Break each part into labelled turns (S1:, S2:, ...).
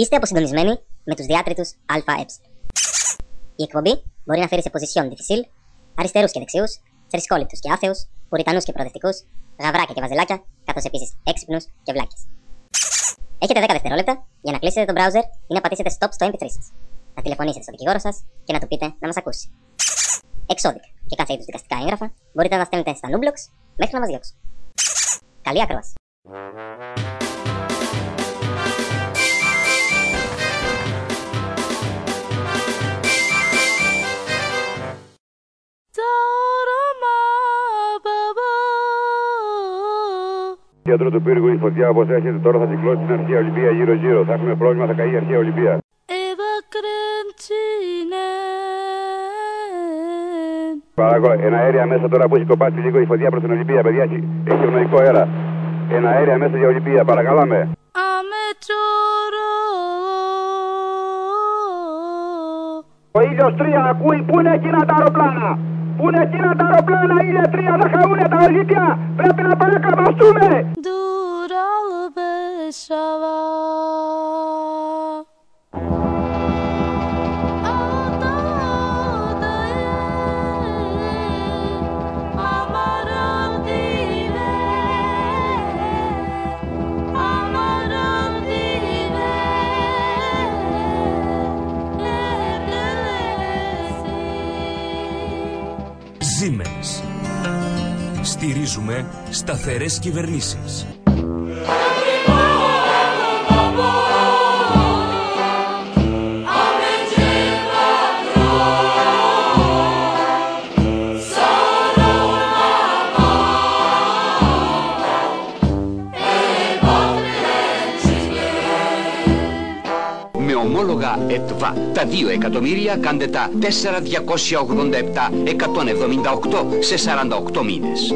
S1: Είστε αποσυντονισμένοι με τους διάτριτους ΑΕ. Η εκπομπή μπορεί να φέρει σε position difficile αριστερούς και δεξιούς, θρησκόληπτους και άθεους, πουριτανούς και προοδευτικούς, γαβράκια και βαζελάκια, καθώς επίσης έξυπνους και βλάκες. Έχετε 10 δευτερόλεπτα για να κλείσετε το browser ή να πατήσετε stop στο MP3 σας. Να τηλεφωνήσετε στον δικηγόρο σας και να του πείτε να μας ακούσει. Εξώδικα και κάθε είδους δικαστικά έγγραφα μπορείτε να τα στέλνετε στα Nublox μέχρι να μας διώξουν. Καλή ακρόαση.
S2: Κέντρο του πύργου η φωτιά όπω έρχεται τώρα θα κυκλώσει την αρχαία Ολυμπία γύρω-γύρω. Θα έχουμε πρόβλημα, θα καεί η αρχαία Ολυμπία. Παρακαλώ, ένα αέρια μέσα τώρα που έχει κοπάσει λίγο η φωτιά προς την Ολυμπία, παιδιά. Έχει, έχει ευνοϊκό αέρα. Ένα αέρια μέσα για Ολυμπία, παρακαλάμε. Ο ήλιος τρία ακούει, πού είναι εκείνα τα αεροπλάνα; Πού είναι εκείνα τα αεροπλάνα, ήλια τρία θα χαούνε τα ορχητιά. Πρέπει να παρακαμαστούμε.
S3: Siemens. Στηρίζουμε σταθερές κυβερνήσεις.
S4: Ομόλογα ΕΤΒΑ τα 2 εκατομμύρια κάντε τα 4.287.178 σε 48 μήνες.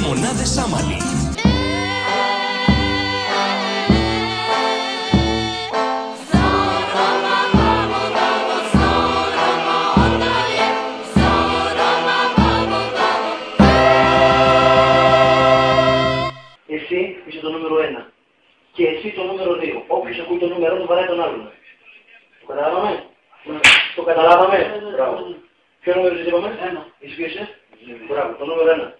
S3: Λεμονάδες άμαλι.
S5: Εσύ είσαι το νούμερο 1. Και εσύ το νούμερο 2. Όποιος ακούει το νούμερο του βαράει τον άλλον. Το καταλάβαμε; Το καταλάβαμε; Μπράβο. Ποιο νούμερο σας είπαμε; Ένα. Εσύ ποιος είσαι; Μπράβο. Το νούμερο 1.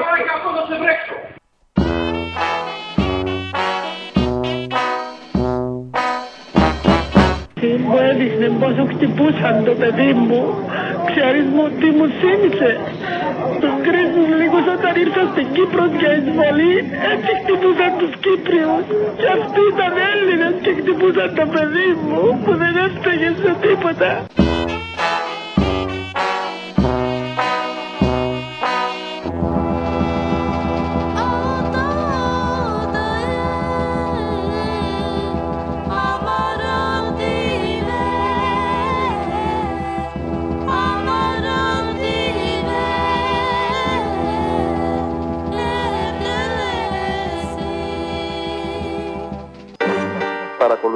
S6: μου. Ξέρεις μου τι μου θύμισε. Τους Γκρίζους λίγους όταν ήρθα στην Κύπρο για εισβολή έτσι χτυπούσαν τους Κύπριους. Και αυτοί ήταν Έλληνες και χτυπούσαν το παιδί μου που δεν έφταιγε σε τίποτα.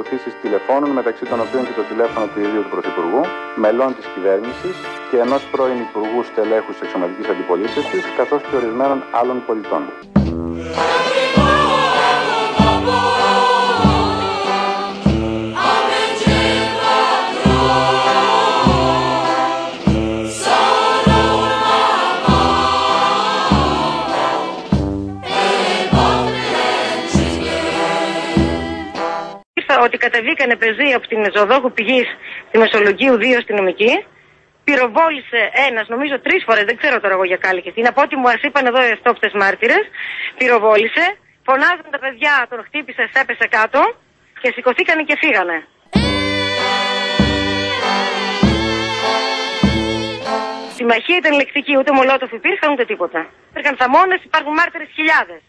S7: Παρακολουθήσεις τηλεφώνων μεταξύ των οποίων και το τηλέφωνο του ιδίου του Πρωθυπουργού, μελών της κυβέρνησης και ενός πρώην Υπουργού Στελέχους της Εξωματικής Αντιπολίτευσης, καθώς και ορισμένων άλλων πολιτών.
S8: Ότι κατεβήκανε πεζοί από την Ζωδόχου πηγής τη Μεσολογγίου 2 αστυνομική. Πυροβόλησε ένας, νομίζω τρεις φορές, δεν ξέρω τώρα εγώ για κάλικε. Είναι από ό,τι μου ας είπαν εδώ οι αυτόπτε μάρτυρες. Πυροβόλησε, φωνάζουν τα παιδιά, τον χτύπησε, έπεσε κάτω και σηκωθήκανε και φύγανε. Συμμαχία ήταν λεκτική, ούτε μολότοφ υπήρχαν ούτε τίποτα. Υπήρχαν θαμώνες, υπάρχουν μάρτυρες χιλιάδες.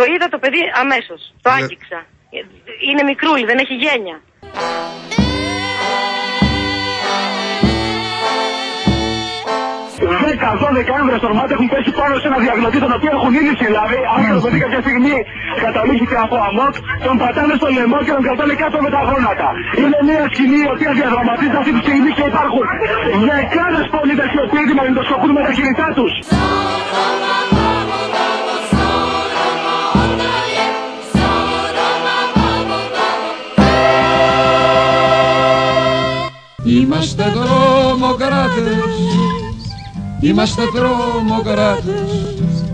S8: Το είδα το παιδί αμέσως. Το
S9: Ναι.
S8: άγγιξα. Είναι μικρούλι, δεν έχει γένεια.
S10: Δέκα, δώδεκα άνδρες ορμάτε έχουν πέσει πάνω σε ένα διαγνωτή τον οποίο έχουν ήδη συλλάβει. Αν το παιδί κάποια στιγμή καταλήξει από αμόκ, τον πατάνε στο λαιμό και τον κρατάνε κάτω με τα γόνατα. Είναι μια σκηνή η οποία διαδραματίζεται αυτή τη στιγμή και υπάρχουν δεκάδες πολίτες οι οποίοι δημιουργοσκοπούν με τα κινητά τους.
S11: Τρομοκράτες, είμαστε τρομοκράτες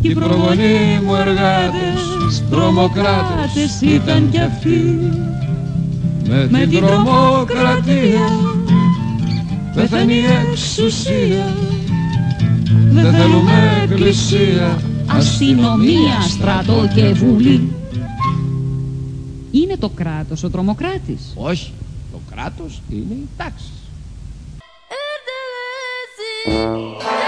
S11: Κι οι προγονείς μου εργάτες, τρομοκράτες ήταν κι αυτοί Με την τρομοκρατία πεθαίνει η εξουσία. Δεν θέλουμε εκκλησία,
S12: αστυνομία, στρατό και βουλή. Είναι το κράτος ο τρομοκράτης.
S11: Όχι, το κράτος είναι η τάξη Música